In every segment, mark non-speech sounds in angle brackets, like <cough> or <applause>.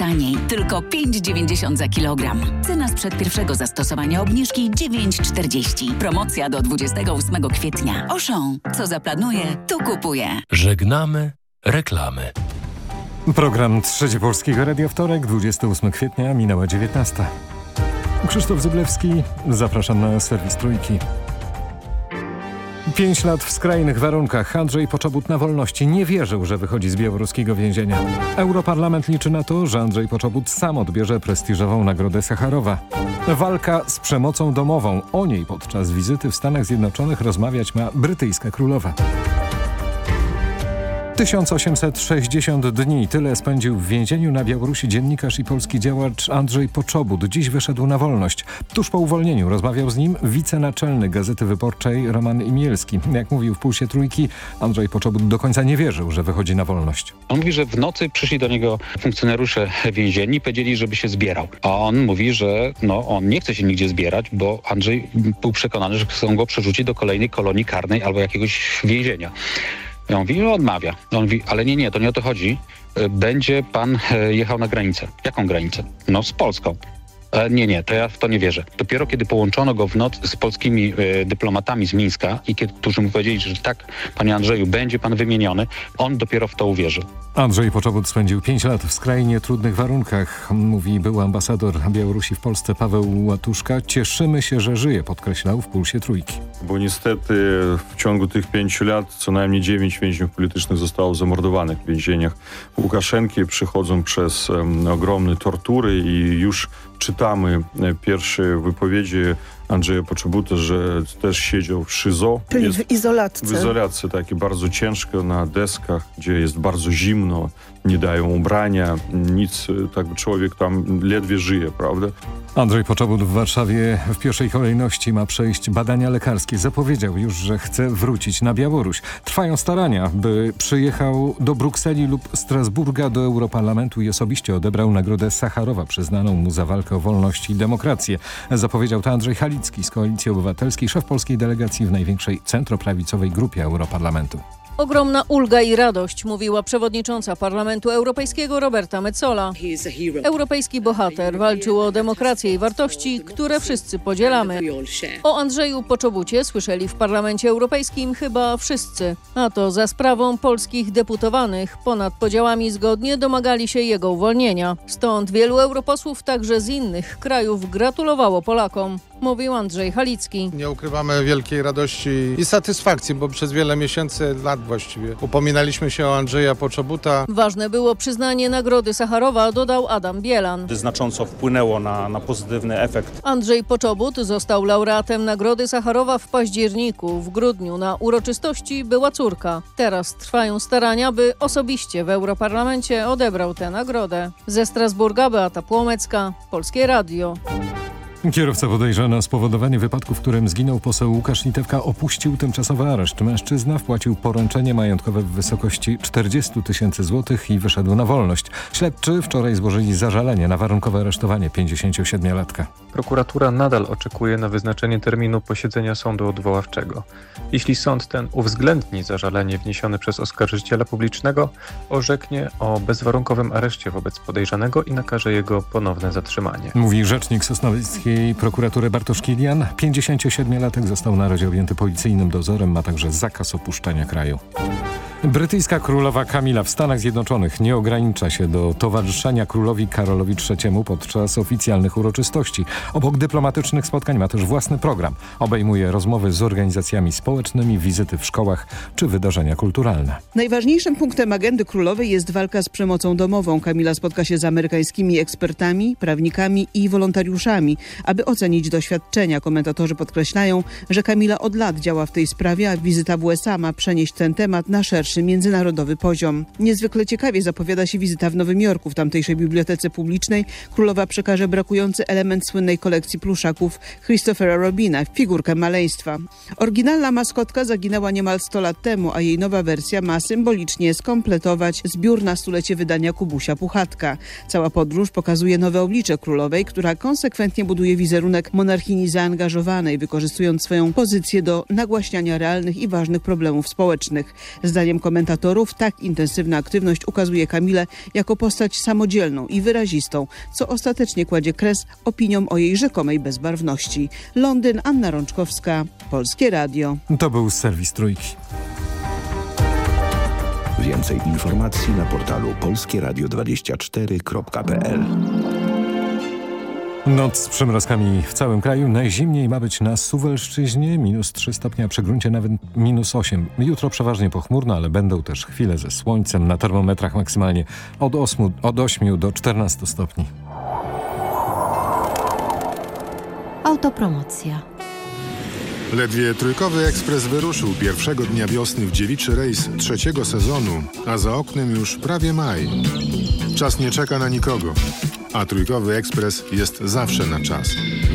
taniej. Tylko 5,90 za kilogram. Cena sprzed pierwszego zastosowania obniżki 9,40. Promocja do 28 kwietnia. Auchan. Co zaplanuje, to kupuje. Żegnamy reklamy. Program Trzeci Polskiego Radia Wtorek, 28 kwietnia, minęła 19. Krzysztof Zyblewski, zapraszam na serwis Trójki. Pięć lat w skrajnych warunkach. Andrzej Poczobut na wolności nie wierzył, że wychodzi z białoruskiego więzienia. Europarlament liczy na to, że Andrzej Poczobut sam odbierze prestiżową Nagrodę Sacharowa. Walka z przemocą domową. O niej podczas wizyty w Stanach Zjednoczonych rozmawiać ma brytyjska królowa. 1860 dni. Tyle spędził w więzieniu na Białorusi dziennikarz i polski działacz Andrzej Poczobut. Dziś wyszedł na wolność. Tuż po uwolnieniu rozmawiał z nim wicenaczelny Gazety Wyborczej Roman Imielski. Jak mówił w Pulsie Trójki, Andrzej Poczobut do końca nie wierzył, że wychodzi na wolność. On mówi, że w nocy przyszli do niego funkcjonariusze więzienni powiedzieli, żeby się zbierał. A on mówi, że no, on nie chce się nigdzie zbierać, bo Andrzej był przekonany, że chcą go przerzucić do kolejnej kolonii karnej albo jakiegoś więzienia. On mówi, odmawia. On mówi, ale nie, nie, to nie o to chodzi. Będzie pan jechał na granicę. Jaką granicę? No z Polską. E, nie, nie, to ja w to nie wierzę. Dopiero kiedy połączono go w noc z polskimi e, dyplomatami z Mińska i kiedy, którzy mu powiedzieli, że tak, panie Andrzeju, będzie pan wymieniony, on dopiero w to uwierzył. Andrzej Poczobut spędził 5 lat w skrajnie trudnych warunkach, mówi był ambasador Białorusi w Polsce Paweł Łatuszka. Cieszymy się, że żyje, podkreślał w Pulsie Trójki. Bo niestety w ciągu tych pięciu lat co najmniej dziewięć więźniów politycznych zostało zamordowanych w więzieniach Łukaszenki. Przychodzą przez um, ogromne tortury i już czytamy pierwsze wypowiedzi Andrzeja Poczobuta, że też siedział w szyzo. Czyli jest w izolatce. W izolacji, takie bardzo ciężko na deskach, gdzie jest bardzo zimno, nie dają ubrania, nic, tak człowiek tam ledwie żyje, prawda? Andrzej Poczobut w Warszawie w pierwszej kolejności ma przejść badania lekarskie. Zapowiedział już, że chce wrócić na Białoruś. Trwają starania, by przyjechał do Brukseli lub Strasburga do Europarlamentu i osobiście odebrał nagrodę Sacharowa przyznaną mu za walkę o wolność i demokrację. Zapowiedział to Andrzej Halicki z Koalicji Obywatelskiej, szef polskiej delegacji w największej centroprawicowej grupie Europarlamentu. Ogromna ulga i radość, mówiła przewodnicząca Parlamentu Europejskiego Roberta Metzola. Europejski bohater walczył o demokrację i wartości, które wszyscy podzielamy. O Andrzeju Poczobucie słyszeli w Parlamencie Europejskim chyba wszyscy, a to za sprawą polskich deputowanych ponad podziałami zgodnie domagali się jego uwolnienia. Stąd wielu europosłów także z innych krajów gratulowało Polakom mówił Andrzej Halicki. Nie ukrywamy wielkiej radości i satysfakcji, bo przez wiele miesięcy, lat właściwie, upominaliśmy się o Andrzeja Poczobuta. Ważne było przyznanie Nagrody Sacharowa, dodał Adam Bielan. Znacząco wpłynęło na, na pozytywny efekt. Andrzej Poczobut został laureatem Nagrody Sacharowa w październiku. W grudniu na uroczystości była córka. Teraz trwają starania, by osobiście w Europarlamencie odebrał tę nagrodę. Ze Strasburga Beata Płomecka, Polskie Radio. Kierowca podejrzany o spowodowanie wypadku, w którym zginął poseł Łukasz Litewka opuścił tymczasowy areszt. Mężczyzna wpłacił poręczenie majątkowe w wysokości 40 tysięcy złotych i wyszedł na wolność. Śledczy wczoraj złożyli zażalenie na warunkowe aresztowanie 57-latka. Prokuratura nadal oczekuje na wyznaczenie terminu posiedzenia sądu odwoławczego. Jeśli sąd ten uwzględni zażalenie wniesione przez oskarżyciela publicznego, orzeknie o bezwarunkowym areszcie wobec podejrzanego i nakaże jego ponowne zatrzymanie. Mówi rzecznik Sosnowieckiej prokuratury Bartosz Kilian. 57-latek został na razie objęty policyjnym dozorem, ma także zakaz opuszczania kraju. Brytyjska królowa Kamila w Stanach Zjednoczonych nie ogranicza się do towarzyszenia królowi Karolowi III podczas oficjalnych uroczystości. Obok dyplomatycznych spotkań ma też własny program. Obejmuje rozmowy z organizacjami społecznymi, wizyty w szkołach czy wydarzenia kulturalne. Najważniejszym punktem agendy królowej jest walka z przemocą domową. Kamila spotka się z amerykańskimi ekspertami, prawnikami i wolontariuszami, aby ocenić doświadczenia. Komentatorzy podkreślają, że Kamila od lat działa w tej sprawie, a wizyta w USA ma przenieść ten temat na szerszy międzynarodowy poziom. Niezwykle ciekawie zapowiada się wizyta w Nowym Jorku. W tamtejszej bibliotece publicznej królowa przekaże brakujący element słynnej kolekcji pluszaków Christophera Robina, figurkę maleństwa. Oryginalna maskotka zaginęła niemal 100 lat temu, a jej nowa wersja ma symbolicznie skompletować zbiór na stulecie wydania Kubusia Puchatka. Cała podróż pokazuje nowe oblicze królowej, która konsekwentnie buduje wizerunek monarchini zaangażowanej, wykorzystując swoją pozycję do nagłaśniania realnych i ważnych problemów społecznych. Zdaniem Zdaniem komentatorów tak intensywna aktywność ukazuje Kamilę jako postać samodzielną i wyrazistą, co ostatecznie kładzie kres opiniom o jej rzekomej bezbarwności. Londyn, Anna Rączkowska, Polskie Radio. To był serwis Trójki. Więcej informacji na portalu polskieradio24.pl Noc z przymrozkami w całym kraju. Najzimniej ma być na Suwelszczyźnie, minus 3 stopnie, a przy gruncie nawet minus 8. Jutro przeważnie pochmurno, ale będą też chwile ze słońcem. Na termometrach maksymalnie od 8, od 8 do 14 stopni. Autopromocja. Ledwie trójkowy ekspres wyruszył pierwszego dnia wiosny w dziewiczy rejs trzeciego sezonu, a za oknem już prawie maj. Czas nie czeka na nikogo, a trójkowy ekspres jest zawsze na czas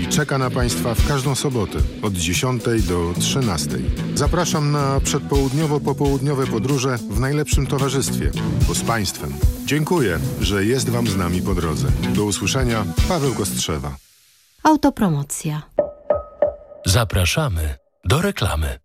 i czeka na Państwa w każdą sobotę od 10 do 13. Zapraszam na przedpołudniowo-popołudniowe podróże w najlepszym towarzystwie, bo z Państwem. Dziękuję, że jest Wam z nami po drodze. Do usłyszenia, Paweł Kostrzewa. Autopromocja. Zapraszamy do reklamy.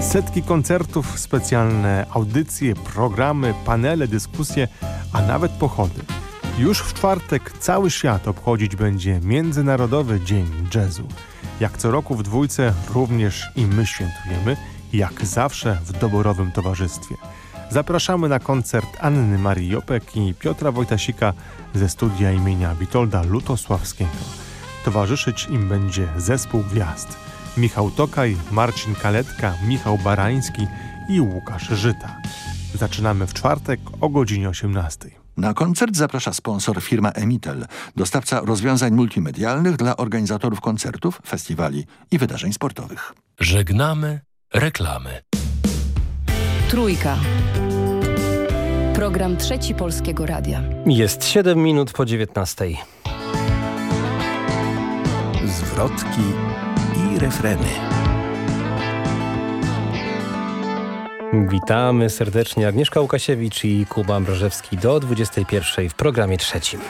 Setki koncertów, specjalne audycje, programy, panele, dyskusje, a nawet pochody. Już w czwartek cały świat obchodzić będzie Międzynarodowy Dzień Jazzu. Jak co roku w dwójce również i my świętujemy, jak zawsze w doborowym towarzystwie. Zapraszamy na koncert Anny Marii Jopek i Piotra Wojtasika ze studia imienia Witolda Lutosławskiego. Towarzyszyć im będzie zespół gwiazd. Michał Tokaj, Marcin Kaletka, Michał Barański i Łukasz Żyta. Zaczynamy w czwartek o godzinie 18. Na koncert zaprasza sponsor firma Emitel, dostawca rozwiązań multimedialnych dla organizatorów koncertów, festiwali i wydarzeń sportowych. Żegnamy reklamy. Trójka. Program Trzeci Polskiego Radia. Jest 7 minut po 19. Zwrotki i refreny. Witamy serdecznie Agnieszka Łukasiewicz i Kuba Mrożewski do 21 w programie trzecim.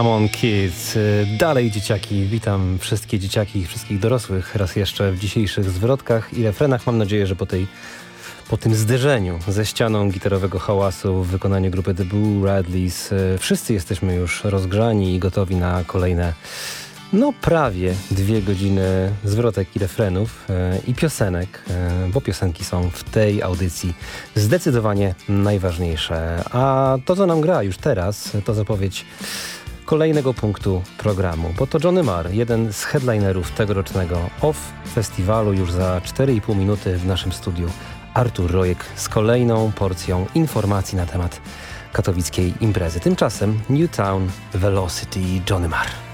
Come kids. Dalej dzieciaki. Witam wszystkie dzieciaki i wszystkich dorosłych raz jeszcze w dzisiejszych zwrotkach i refrenach. Mam nadzieję, że po tej po tym zderzeniu ze ścianą gitarowego hałasu w wykonaniu grupy The Blue Radleys e, wszyscy jesteśmy już rozgrzani i gotowi na kolejne no prawie dwie godziny zwrotek i refrenów e, i piosenek, bo piosenki są w tej audycji zdecydowanie najważniejsze. A to, co nam gra już teraz, to zapowiedź kolejnego punktu programu, bo to Johnny Marr, jeden z headlinerów tegorocznego OFF festiwalu już za 4,5 minuty w naszym studiu. Artur Rojek z kolejną porcją informacji na temat katowickiej imprezy. Tymczasem Newtown Velocity Johnny Marr.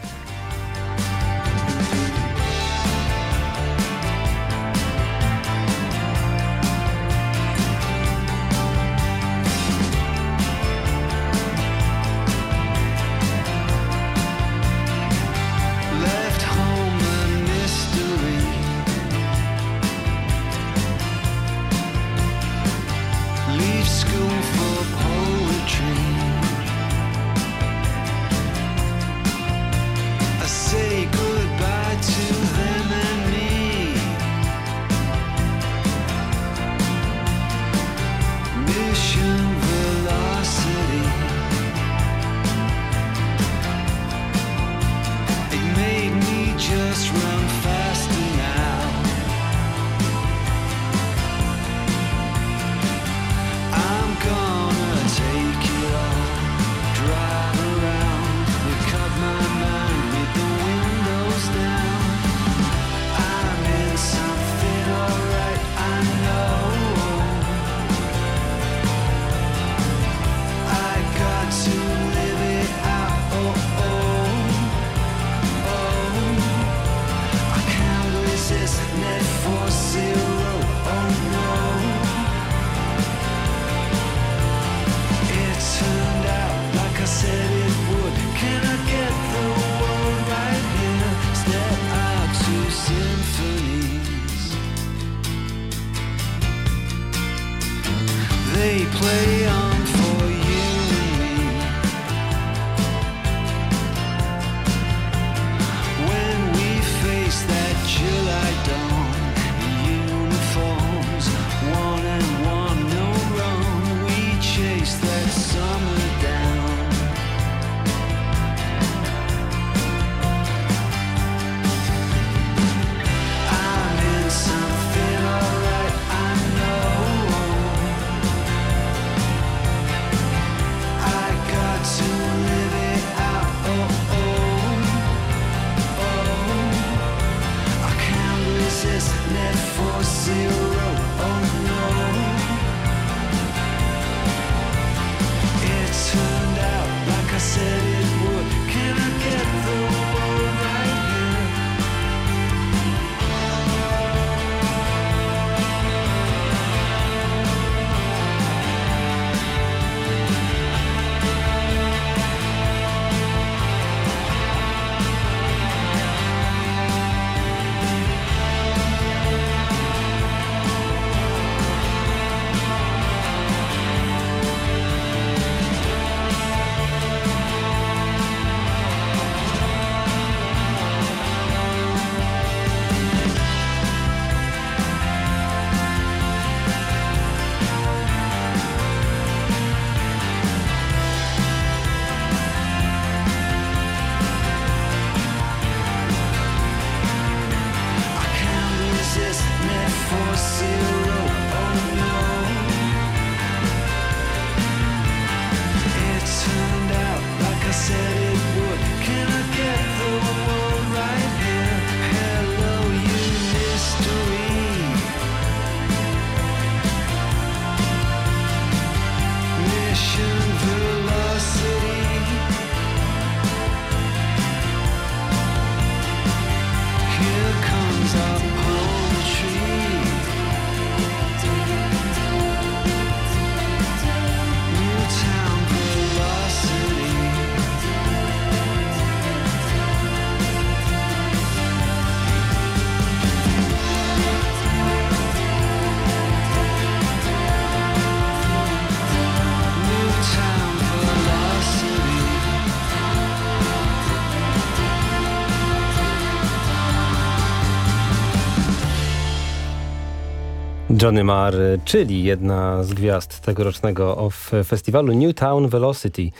Johnny Marr, czyli jedna z gwiazd tegorocznego festiwalu Newtown Velocity.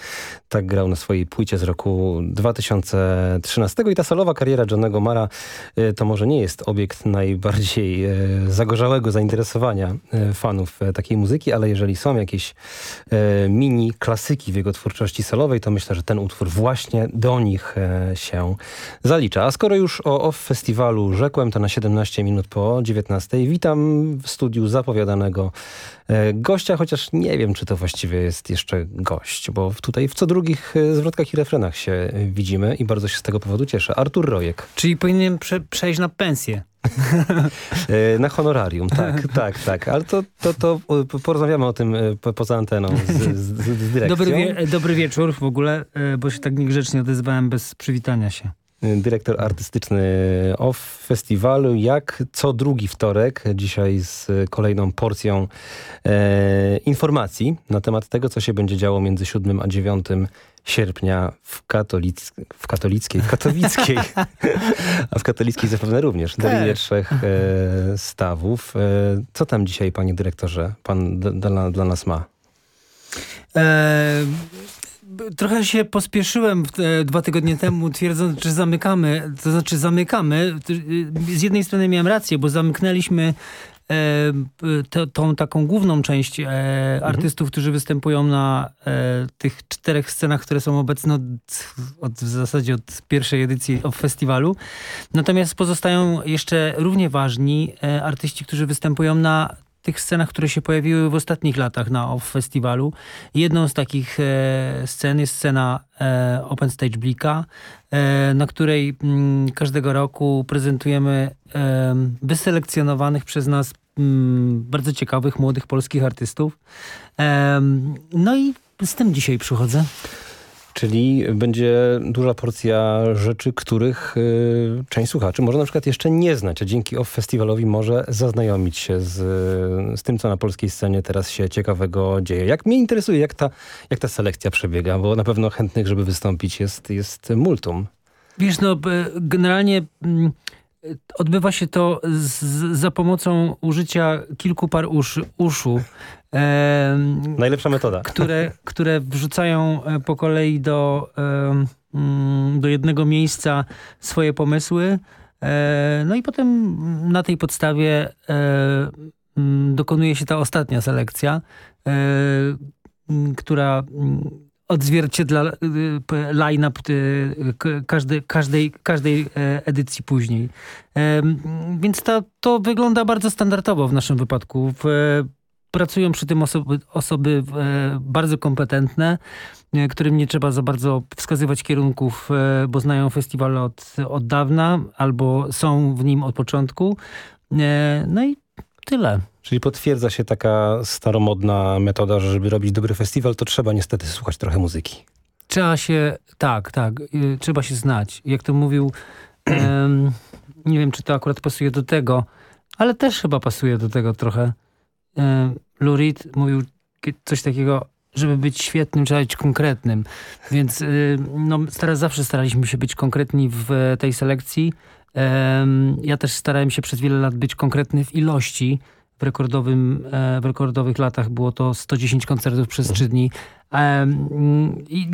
Tak grał na swojej płycie z roku 2013 i ta solowa kariera Johnnego Mara e, to może nie jest obiekt najbardziej e, zagorzałego zainteresowania e, fanów takiej muzyki, ale jeżeli są jakieś mini klasyki w jego twórczości solowej, to myślę, że ten utwór właśnie do nich się zalicza. A skoro już o OFF festiwalu rzekłem, to na 17 minut po 19 witam w studiu zapowiadanego gościa, chociaż nie wiem, czy to właściwie jest jeszcze gość, bo tutaj w co drugich e, zwrotkach i refrenach się e, widzimy i bardzo się z tego powodu cieszę. Artur Rojek. Czyli powinienem prze przejść na pensję. <laughs> na honorarium, tak, <laughs> tak, tak. Ale to, to, to porozmawiamy o tym poza anteną z, z, z dyrekcją. Dobry, wie, dobry wieczór w ogóle, bo się tak niegrzecznie odezwałem bez przywitania się dyrektor artystyczny OFF festiwalu, jak co drugi wtorek, dzisiaj z kolejną porcją e, informacji na temat tego, co się będzie działo między 7 a 9 sierpnia w, katolic w katolickiej, w katowickiej, <laughs> a w katolickiej zapewne również, Dolinie Trzech e, Stawów. E, co tam dzisiaj, panie dyrektorze, pan dla, dla nas ma? Trochę się pospieszyłem dwa tygodnie temu, twierdząc, że zamykamy. To znaczy zamykamy. Z jednej strony miałem rację, bo zamknęliśmy e, tą taką główną część e, mhm. artystów, którzy występują na e, tych czterech scenach, które są obecne od, od, w zasadzie od pierwszej edycji festiwalu. Natomiast pozostają jeszcze równie ważni e, artyści, którzy występują na tych scenach, które się pojawiły w ostatnich latach na OFF Festiwalu. Jedną z takich e, scen jest scena e, Open Stage Blika, e, na której m, mm, każdego roku prezentujemy e, wyselekcjonowanych przez nas m, mm, bardzo ciekawych, młodych polskich artystów. E, no i z tym dzisiaj przychodzę. Czyli będzie duża porcja rzeczy, których y, część słuchaczy może na przykład jeszcze nie znać, a dzięki OFF Festiwalowi może zaznajomić się z, z tym, co na polskiej scenie teraz się ciekawego dzieje. Jak mnie interesuje, jak ta, jak ta selekcja przebiega, bo na pewno chętnych, żeby wystąpić jest, jest multum. Wiesz, no generalnie mm, odbywa się to z, za pomocą użycia kilku par uszy, uszu. E, Najlepsza metoda. Które, które wrzucają e, po kolei do, e, do jednego miejsca swoje pomysły. E, no i potem na tej podstawie e, dokonuje się ta ostatnia selekcja, e, która odzwierciedla line-up każdej, każdej, każdej edycji później. Więc to, to wygląda bardzo standardowo w naszym wypadku. Pracują przy tym osoby, osoby e, bardzo kompetentne, e, którym nie trzeba za bardzo wskazywać kierunków, e, bo znają festiwal od, od dawna albo są w nim od początku. No i tyle. Czyli potwierdza się taka staromodna metoda, że żeby robić dobry festiwal, to trzeba niestety słuchać trochę muzyki. Trzeba się, tak, tak, y, trzeba się znać. Jak to mówił, nie wiem, czy to akurat pasuje do tego, ale też chyba pasuje do tego trochę. Um, Lou Reed mówił coś takiego, żeby być świetnym, trzeba być konkretnym. Więc y, no, teraz zawsze staraliśmy się być konkretni w tej selekcji. Ja też starałem się przez wiele lat być konkretny w ilości. W, rekordowym, e, w rekordowych latach było to 110 koncertów przez 3 dni.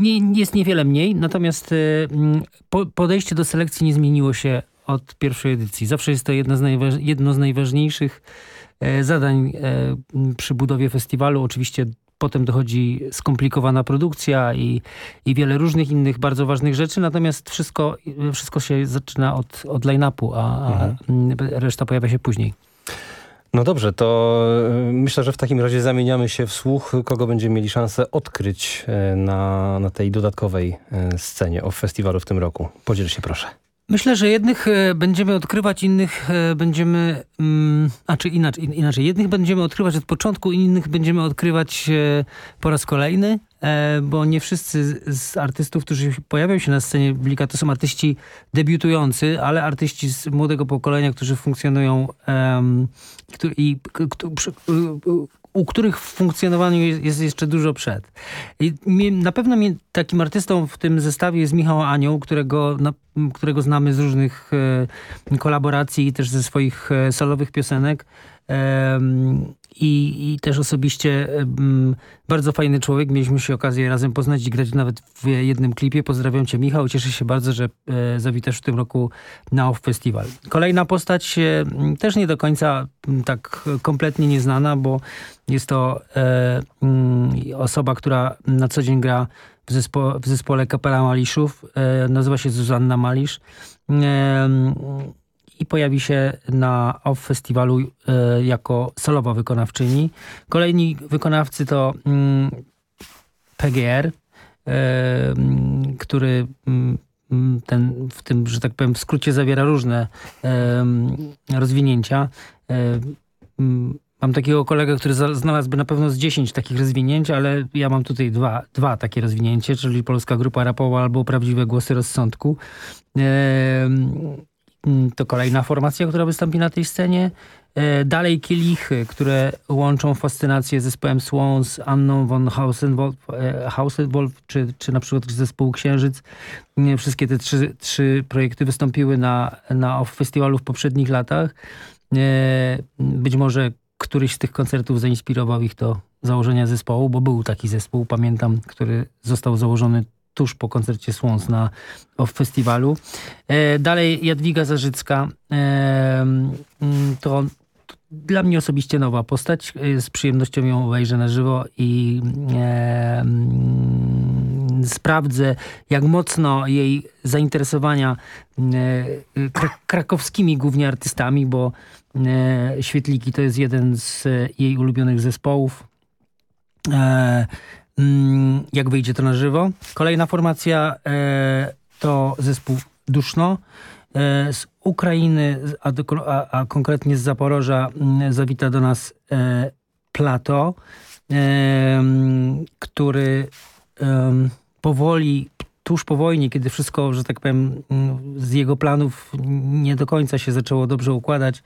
Nie, jest niewiele mniej, natomiast e, podejście do selekcji nie zmieniło się od pierwszej edycji. Zawsze jest to jedno z, jedno z najważniejszych e, zadań przy budowie festiwalu. Oczywiście potem dochodzi skomplikowana produkcja i, i wiele różnych innych bardzo ważnych rzeczy, natomiast wszystko, wszystko się zaczyna od, od line-upu, a, a mhm. reszta pojawia się później. No dobrze, to y, myślę, że w takim razie zamieniamy się w słuch, kogo będziemy mieli szansę odkryć na, na tej dodatkowej scenie o festiwalu w tym roku. Podziel się proszę. Myślę, że jednych e, będziemy odkrywać, innych e, będziemy, mm, a czy inaczej, inaczej, jednych będziemy odkrywać od początku, innych będziemy odkrywać e, po raz kolejny, bo nie wszyscy z artystów, którzy pojawiają się na scenie Blika, to są artyści debiutujący, ale artyści z młodego pokolenia, którzy funkcjonują um, i u których w funkcjonowaniu jest, jeszcze dużo przed. I na pewno takim artystą w tym zestawie jest Michał Anioł, którego, którego znamy z różnych e, kolaboracji i też ze swoich e, solowych piosenek. I, i też osobiście bardzo fajny człowiek. Mieliśmy się okazję razem poznać i grać nawet w jednym klipie. Pozdrawiam cię Michał. Cieszę się bardzo, że e, zawitasz w tym roku na OFF Festival. Kolejna postać e, też nie do końca tak kompletnie nieznana, bo jest to e, osoba, która na co dzień gra w, zespo w zespole Kapela Maliszów. nazywa się Zuzanna Malisz i pojawi się na OFF Festiwalu e, jako solowa wykonawczyni. Kolejni wykonawcy to mm, PGR, e, mm, który mm, ten, w tym, że tak powiem, w skrócie zawiera różne e, rozwinięcia. Mam takiego kolegę, który znalazłby na pewno z 10 takich rozwinięć, ale ja mam tutaj dwa, dwa takie rozwinięcie, czyli Polska Grupa Rapowa albo Prawdziwe Głosy Rozsądku. Mm, to kolejna formacja, która wystąpi na tej scenie. E, dalej kielichy, które łączą fascynację z zespołem Swans, Anną von Hausenwolf, e, Hausenwolf czy, czy na przykład zespół Księżyc. Wszystkie te trzy, trzy projekty wystąpiły na, na festiwalu w poprzednich latach. E, być może któryś z tych koncertów zainspirował ich do założenia zespołu, bo był taki zespół, pamiętam, który został założony tuż po koncercie Swans na w festiwalu. E, dalej Jadwiga Zarzycka. E, mm, to, to dla mnie osobiście nowa postać. E, z przyjemnością ją wejrzę na żywo i e, mm, sprawdzę, jak mocno jej zainteresowania e, krakowskimi głównie artystami, bo e, Świetliki to jest jeden z jej ulubionych zespołów. Mm, jak wyjdzie to na żywo. Kolejna formacja e, to zespół Duszno. E, z Ukrainy, a, a, a, konkretnie z Zaporoża mm, zawita do nas e, Plato, który powoli tuż po wojnie, kiedy wszystko, że tak powiem, mm, z jego planów nie do końca się zaczęło dobrze układać,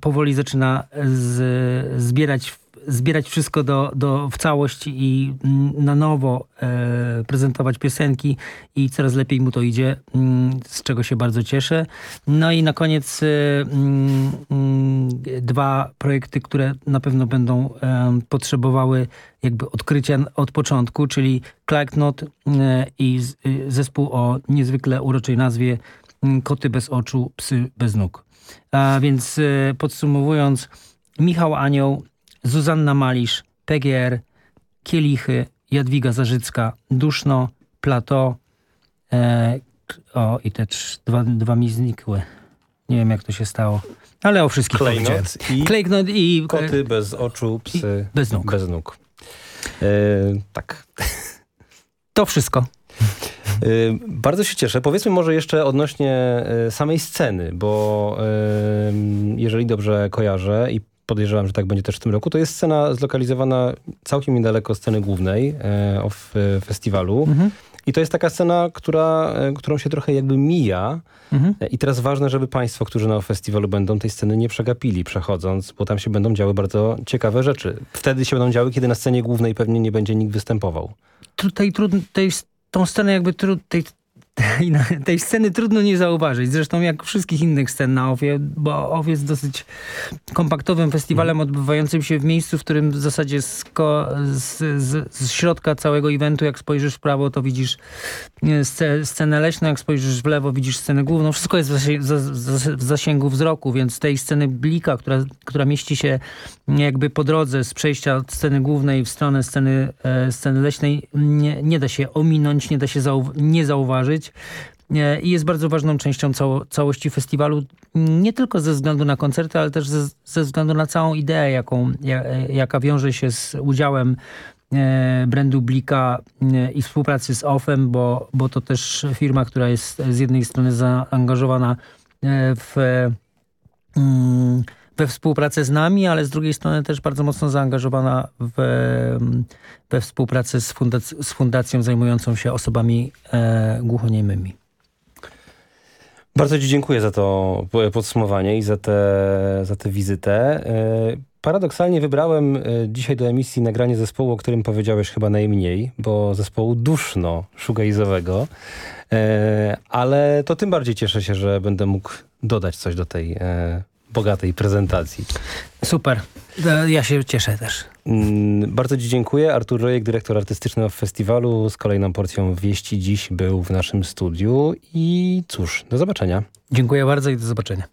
powoli zaczyna z, zbierać zbierać wszystko do, do, w całość i na nowo e, prezentować piosenki i coraz lepiej mu to idzie, mm, z czego się bardzo cieszę. No i na koniec e, mm, dwa projekty, które na pewno będą e, potrzebowały jakby odkrycia od początku, czyli Clacknot e, i e, zespół o niezwykle uroczej nazwie Koty bez oczu, psy bez nóg. A więc e, podsumowując, Michał Anioł Zuzanna Malisz, PGR, Kielichy, Jadwiga Zarzycka, Duszno, Plato. E, o, i te trz, dwa, dwa mi znikły. Nie wiem, jak to się stało. Ale o wszystkich Klejnot i, Klejnot i koty bez oczu, psy bez nóg. Bez nóg. E, tak. To wszystko. E, bardzo się cieszę. Powiedzmy może jeszcze odnośnie e, samej sceny, bo e, jeżeli dobrze kojarzę i podejrzewam, że tak będzie też w tym roku, to jest scena zlokalizowana całkiem niedaleko sceny głównej e, of festiwalu. Mhm. I to jest taka scena, która, e, którą się trochę jakby mija. Mhm. E, I teraz ważne, żeby państwo, którzy na festiwalu będą, tej sceny nie przegapili przechodząc, bo tam się będą działy bardzo ciekawe rzeczy. Wtedy się będą działy, kiedy na scenie głównej pewnie nie będzie nikt występował. Tej, tej, tą scenę jakby tej, tej, tej sceny trudno nie zauważyć. Zresztą jak wszystkich innych scen na OFie, bo OFF jest dosyć kompaktowym festiwalem odbywającym się w miejscu, w którym w zasadzie z, z, z, z środka całego eventu, jak spojrzysz w prawo, to widzisz scenę leśną, jak spojrzysz w lewo, widzisz scenę główną. Wszystko jest w zasięgu wzroku, więc tej sceny blika, która, która mieści się jakby po drodze z przejścia od sceny głównej w stronę sceny, e, sceny leśnej, nie, nie da się ominąć, nie da się zau nie zauważyć. I jest bardzo ważną częścią cało, całości festiwalu, nie tylko ze względu na koncerty, ale też ze, ze względu na całą ideę, jaką, jaka wiąże się z udziałem e, brandu Blika e, i współpracy z OFFem, bo, bo to też firma, która jest z jednej strony zaangażowana e, w mm, we współpracę z nami, ale z drugiej strony też bardzo mocno zaangażowana w, we współpracę z, fundac z fundacją zajmującą się osobami e, głuchoniemymi. Bardzo Ci dziękuję za to podsumowanie i za tę za tę wizytę. E, paradoksalnie wybrałem e, dzisiaj do emisji nagranie zespołu, o którym powiedziałeś chyba najmniej, bo zespołu duszno szugajzowego. E, ale to tym bardziej cieszę się, że będę mógł dodać coś do tej bogatej prezentacji. Super. Ja się cieszę też. Mm, bardzo Ci dziękuję. Artur Rojek, dyrektor artystyczny festiwalu z kolejną porcją wieści dziś był w naszym studiu i cóż, do zobaczenia. Dziękuję bardzo i do zobaczenia.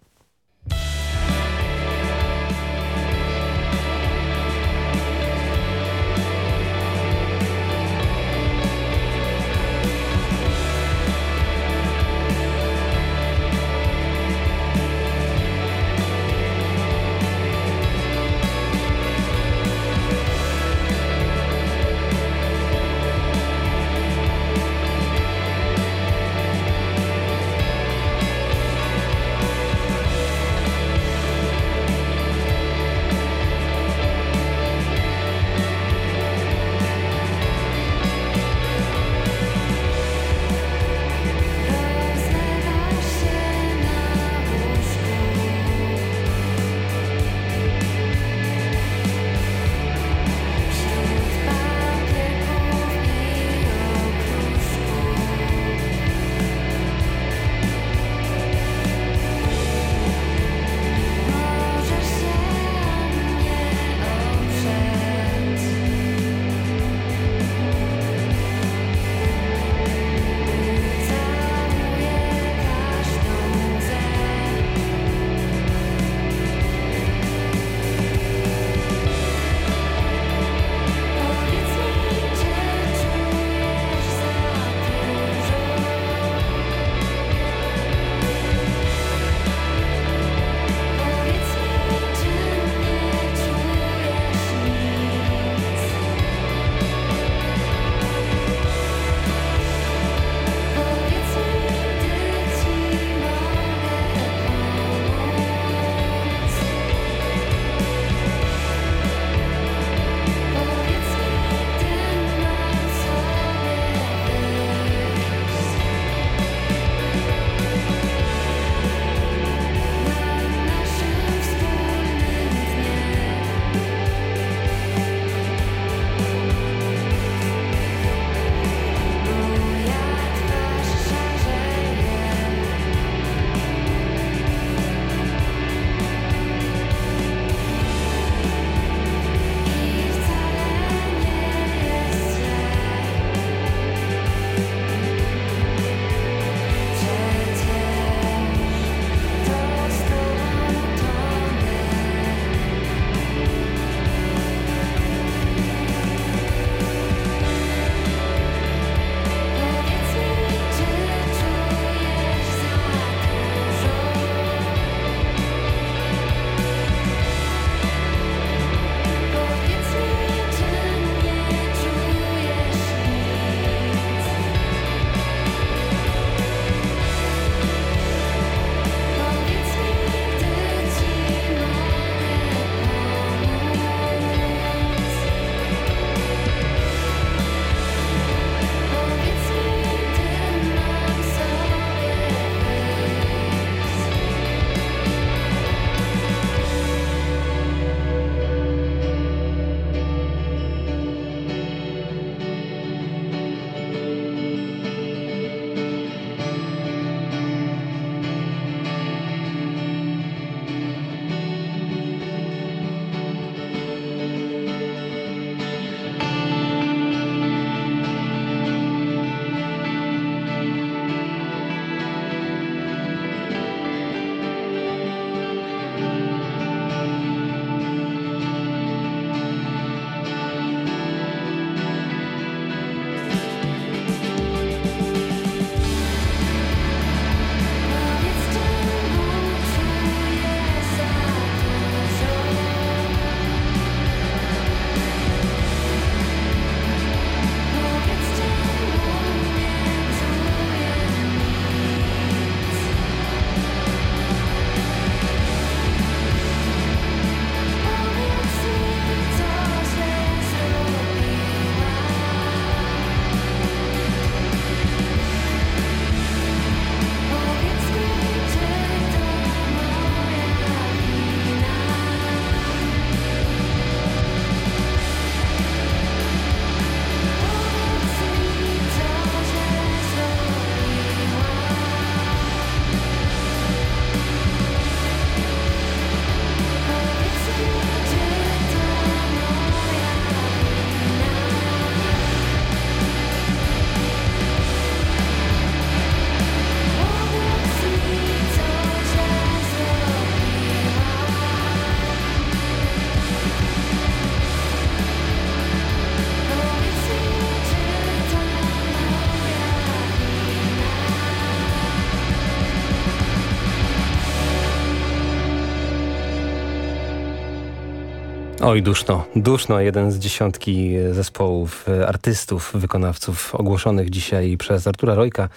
Oj, duszno. Duszno, jeden z dziesiątki zespołów, e, artystów, wykonawców ogłoszonych dzisiaj przez Artura Rojka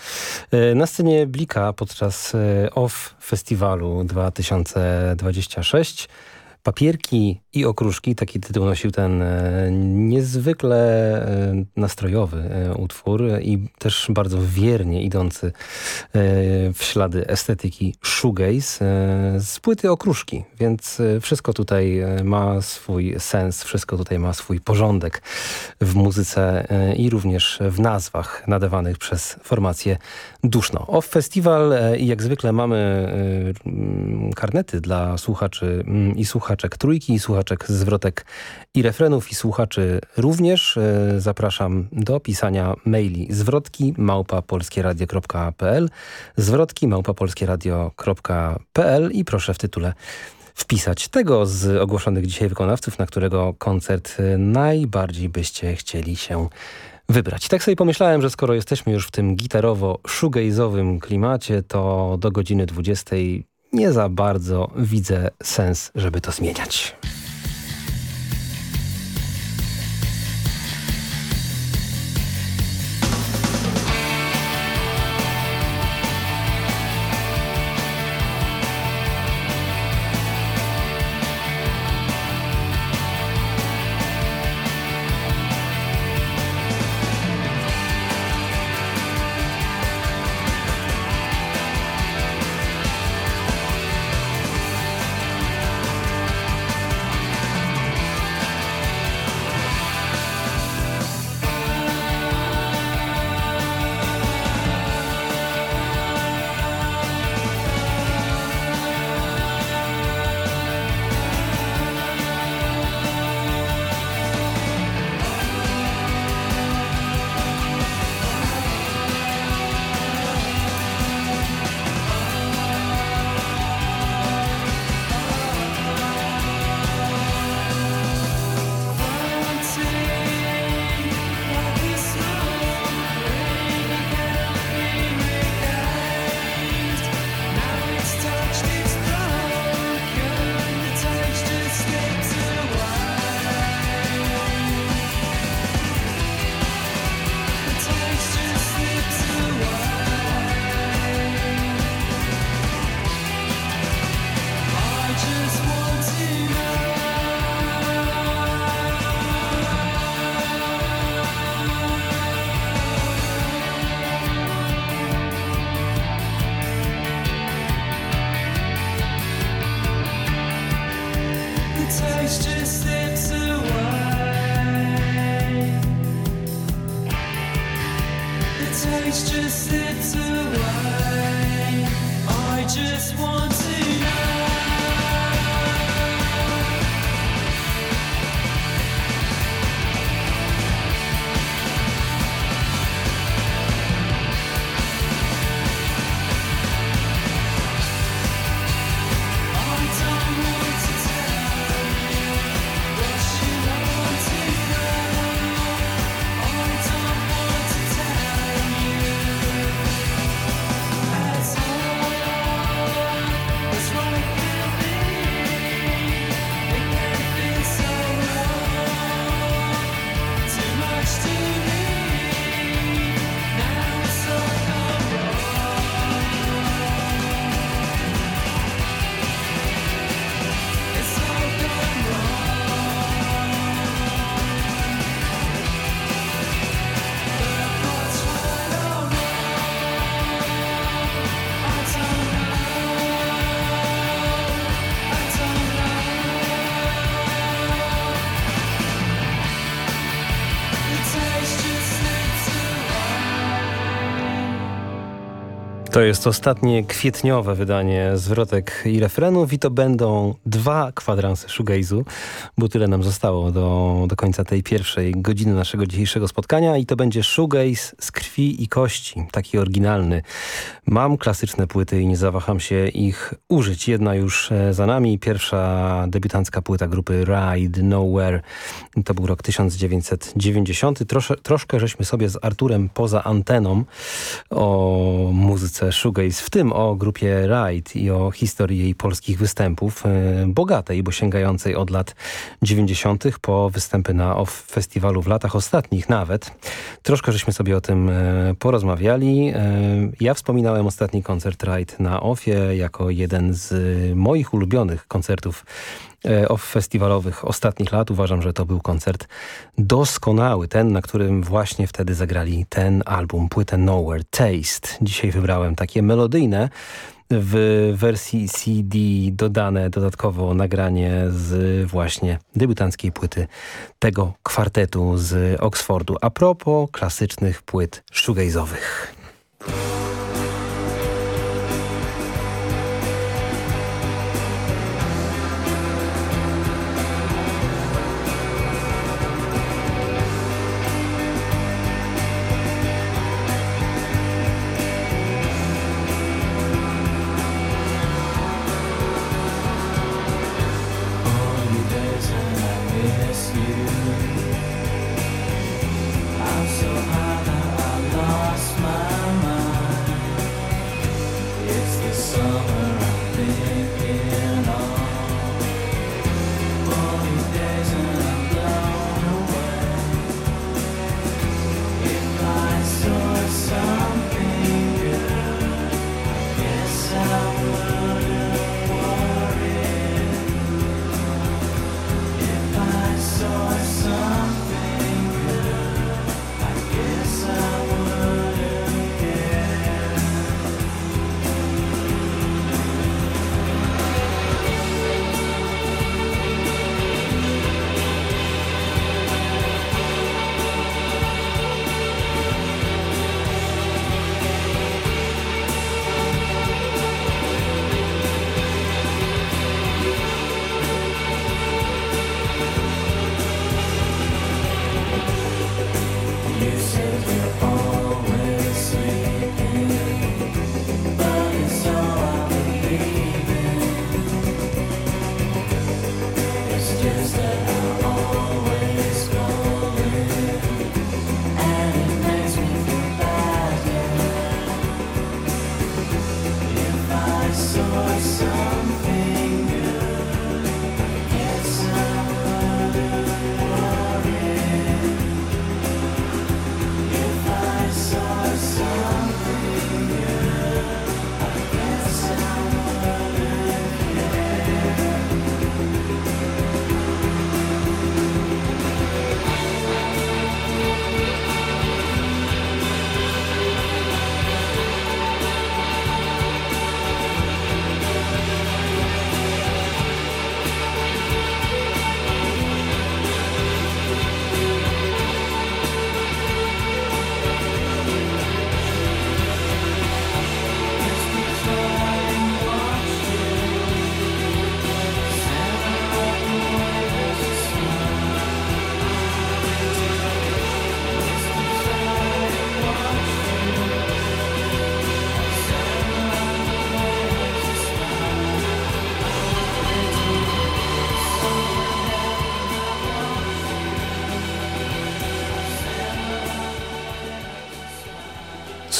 e, na scenie Blika podczas e, OFF Festiwalu 2026. Papierki i okruszki, taki tytuł nosił ten e, niezwykle e, nastrojowy e, utwór i też bardzo wiernie idący w ślady estetyki shoegaze z płyty okruszki, więc wszystko tutaj ma swój sens, wszystko tutaj ma swój porządek w muzyce i również w nazwach nadawanych przez formację Duszno. Off Festival i jak zwykle mamy karnety dla słuchaczy i słuchaczek trójki i słuchaczek zwrotek i refrenów i słuchaczy również. E, zapraszam do pisania maili zwrotki małpapolskieradio.pl zwrotki małpapolskieradio.pl i proszę w tytule wpisać tego z ogłoszonych dzisiaj wykonawców, na którego koncert e, najbardziej byście chcieli się wybrać. Tak sobie pomyślałem, że skoro jesteśmy już w tym gitarowo-shoegazowym klimacie, to do godziny 20 nie za bardzo widzę sens, żeby to zmieniać. To jest ostatnie kwietniowe wydanie zwrotek i refrenów i to będą dwa kwadranse shoegaze'u, bo tyle nam zostało do, do końca tej pierwszej godziny naszego dzisiejszego spotkania i to będzie shoegaze z krwi i kości, taki oryginalny. Mam klasyczne płyty i nie zawaham się ich użyć. Jedna już e, za nami, pierwsza debiutancka płyta grupy Ride Nowhere. To był rok 1990. Trosze, troszkę żeśmy sobie z Arturem poza anteną o muzyce muzyce shoegaze, w tym o grupie Ride i o historii jej polskich występów, e, bogatej, bo sięgającej od lat 90. po występy na OFF festiwalu w latach ostatnich nawet. Troszkę żeśmy sobie o tym e, porozmawiali. Ja wspominałem ostatni koncert Ride na OFFie jako jeden z moich ulubionych koncertów E, off festiwalowych ostatnich lat. Uważam, że to był koncert doskonały. Ten, na którym właśnie wtedy zagrali ten album, płytę Nowhere Taste. Dzisiaj wybrałem takie melodyjne, w wersji CD dodane dodatkowo nagranie z właśnie debiutanckiej płyty tego kwartetu z Oxfordu. A propos klasycznych płyt shoegaze'owych.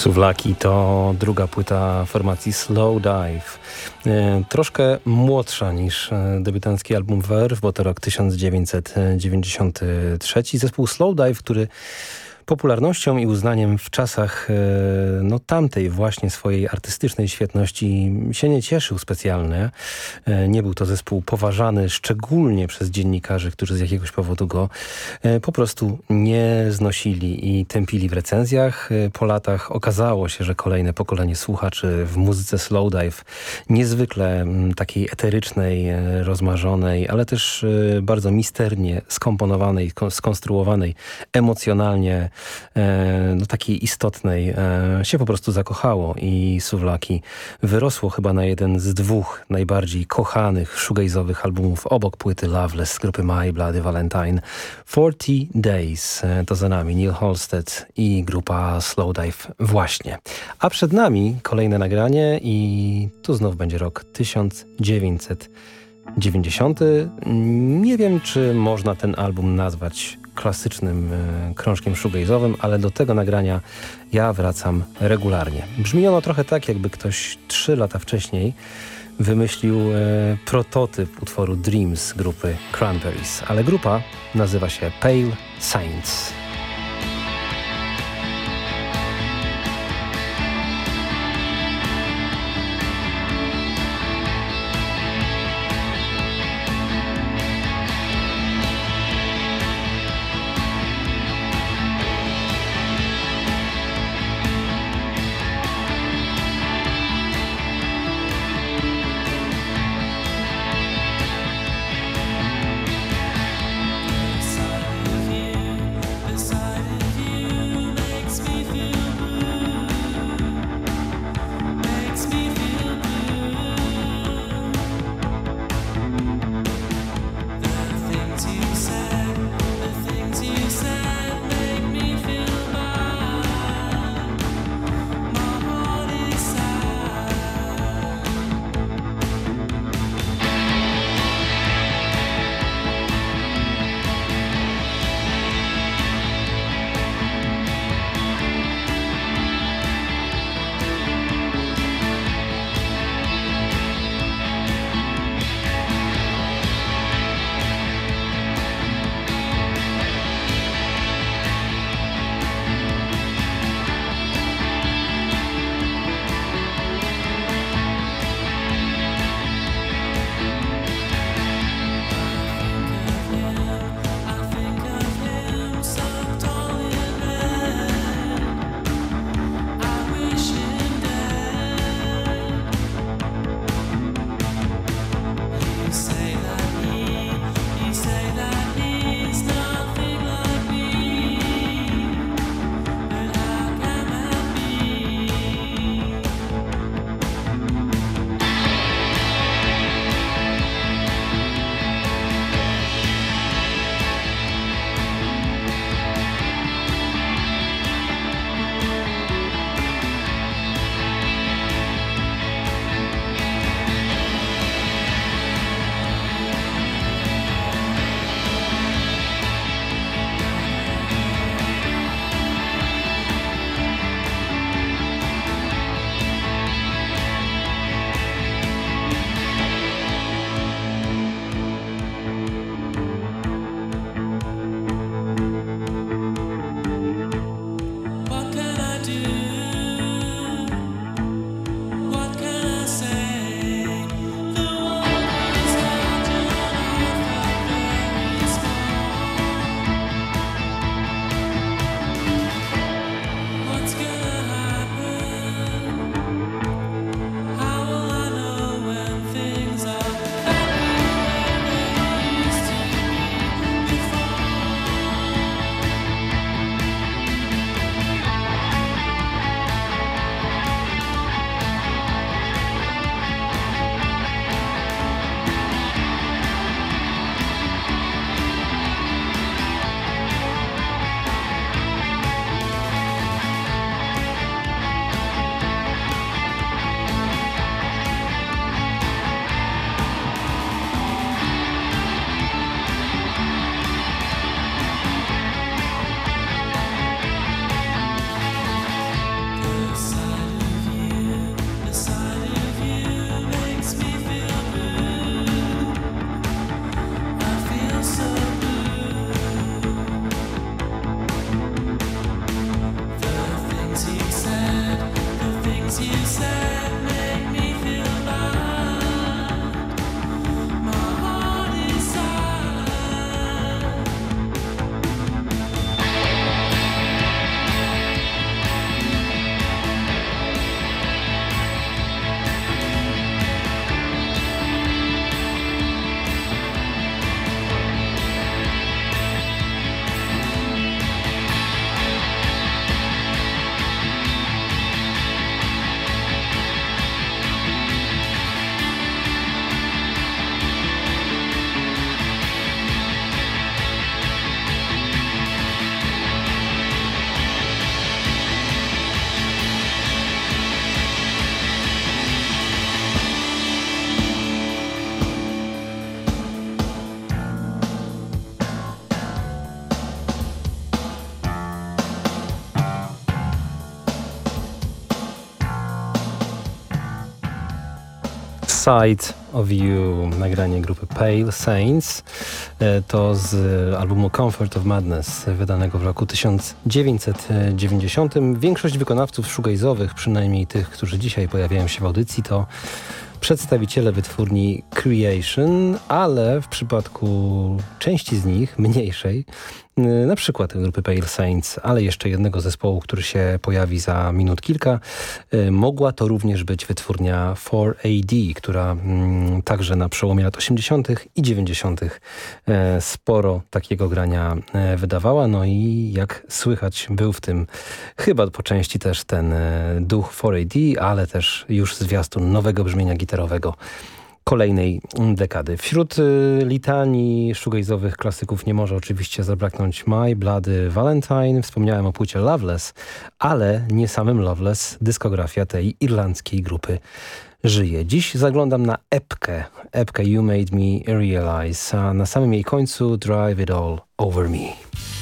Suwlaki to druga płyta formacji Slow Dive. E, troszkę młodsza niż e, debiutancki album Verve, bo to rok 1993. Zespół Slow Dive, który popularnością i uznaniem w czasach e, no, tamtej właśnie swojej artystycznej świetności się nie cieszył specjalnie. E, nie był to zespół poważany szczególnie przez dziennikarzy, którzy z jakiegoś powodu go e, po prostu nie znosili i tępili w recenzjach. Po latach okazało się, że kolejne pokolenie słuchaczy w muzyce slowdive niezwykle takiej eterycznej, rozmarzonej, ale też bardzo misternie skomponowanej, skonstruowanej emocjonalnie no, takiej istotnej e, się po prostu zakochało i Suwlaki wyrosło chyba na jeden z dwóch najbardziej kochanych shoegaze'owych albumów obok płyty Loveless z grupy My Bloody Valentine. 40 Days e, to za nami Neil Halstead i grupa Slowdive właśnie. A przed nami kolejne nagranie i tu znów będzie rok 1990. Nie wiem, czy można ten album nazwać klasycznym e, krążkiem shoegaze'owym, ale do tego nagrania ja wracam regularnie. Brzmi ono trochę tak, jakby ktoś trzy lata wcześniej wymyślił e, prototyp utworu Dreams grupy Cranberries, ale grupa nazywa się Pale Saints. Side of You, nagranie grupy Pale Saints. E, to z albumu Comfort of Madness, wydanego w roku 1990. Większość wykonawców shoegaze'owych, przynajmniej tych, którzy dzisiaj pojawiają się w audycji, to przedstawiciele wytwórni Creation, ale w przypadku części z nich, mniejszej, na przykład grupy Pale Saints, ale jeszcze jednego zespołu, który się pojawi za minut kilka. Y, mogła to również być wytwórnia 4AD, która mm, także na przełomie lat 80. i 90. Y, sporo takiego grania wydawała. No i jak słychać był w tym chyba po części też ten duch 4AD, ale też już zwiastun nowego brzmienia gitarowego kolejnej dekady. Wśród y, litanii shoegaze'owych klasyków nie może oczywiście zabraknąć My Bloody Valentine. Wspomniałem o płycie Loveless, ale nie samym Loveless dyskografia tej irlandzkiej grupy żyje. Dziś zaglądam na epkę, epkę You Made Me Realize, a na samym jej końcu Drive It All Over Me.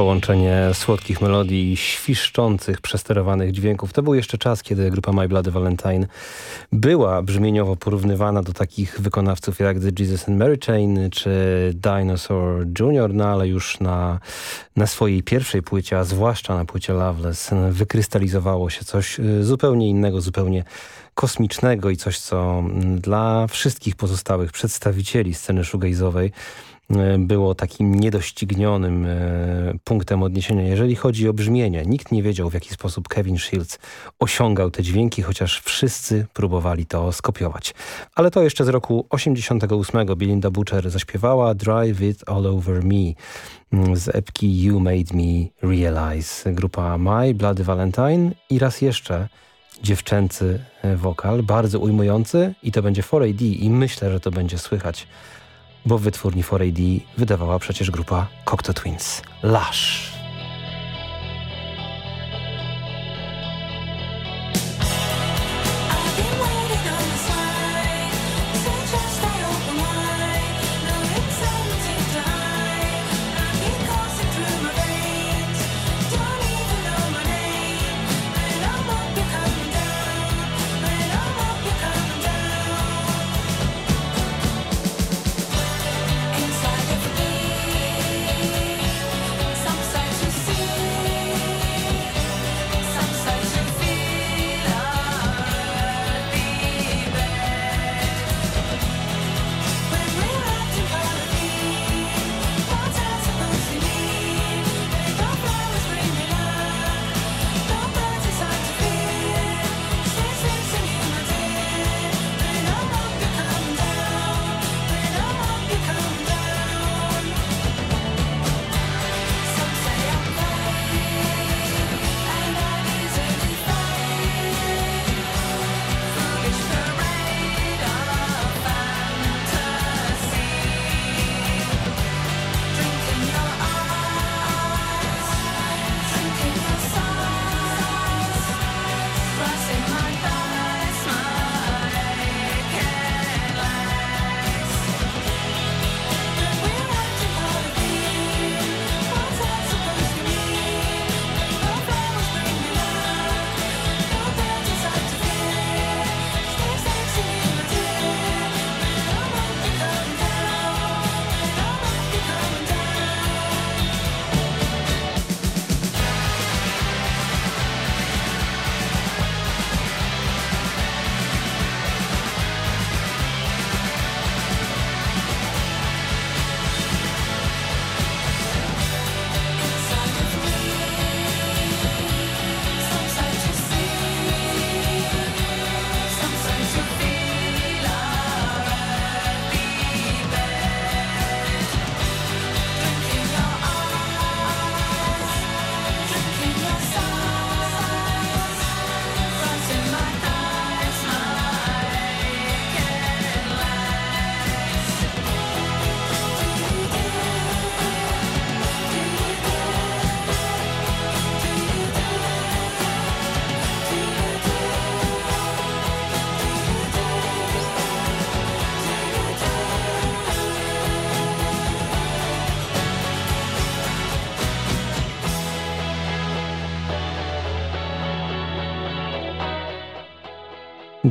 Połączenie słodkich melodii i świszczących, przesterowanych dźwięków. To był jeszcze czas, kiedy grupa My Bloody Valentine była brzmieniowo porównywana do takich wykonawców jak The Jesus and Mary Chain czy Dinosaur Jr., no ale już na, na swojej pierwszej płycie, a zwłaszcza na płycie Loveless wykrystalizowało się coś y, zupełnie innego, zupełnie kosmicznego i coś, co dla wszystkich pozostałych przedstawicieli sceny shoegaze'owej było takim niedoścignionym e, punktem odniesienia, jeżeli chodzi o brzmienie. Nikt nie wiedział, w jaki sposób Kevin Shields osiągał te dźwięki, chociaż wszyscy próbowali to skopiować. Ale to jeszcze z roku 88 Belinda Butcher zaśpiewała Drive It All Over Me z epki You Made Me Realize. Grupa My, Bloody Valentine i raz jeszcze dziewczęcy e, wokal, bardzo ujmujący i to będzie 4AD i myślę, że to będzie słychać, bo w wytwórni 4AD wydawała przecież grupa Cocteau Twins. Lush.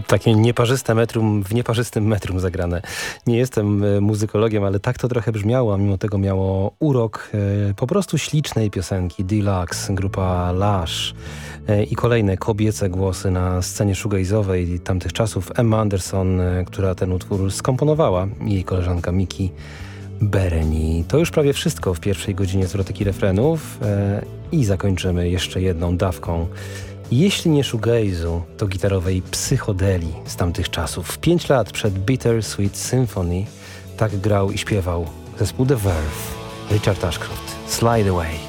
Takie nieparzyste metrum w nieparzystym metrum zagrane. Nie jestem e, muzykologiem, ale tak to trochę brzmiało, a mimo tego miało urok e, po prostu ślicznej piosenki Deluxe, grupa Lush e, i kolejne kobiece głosy na scenie shoegaze'owej tamtych czasów. Emma Anderson, która ten utwór skomponowała i jej koleżanka Miki Bereni. To już prawie wszystko w pierwszej godzinie i refrenów i zakończymy jeszcze jedną dawką jeśli nie shoegaze'u, to gitarowej psychodeli z tamtych czasów. Pięć lat przed Bitter Sweet Symphony tak grał i śpiewał zespół The Verve, Richard Ashcroft, Slide Away.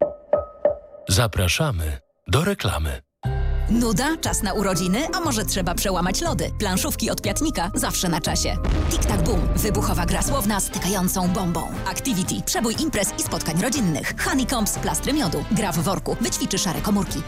Zapraszamy do reklamy. Nuda, czas na urodziny, a może trzeba przełamać lody. Planszówki od Piatnika zawsze na czasie. Tic-tac boom, wybuchowa gra słowna stykającą bombą. Activity, przebój imprez i spotkań rodzinnych. Honeycombs, plastry miodu, gra w worku, wyćwiczy szare komórki.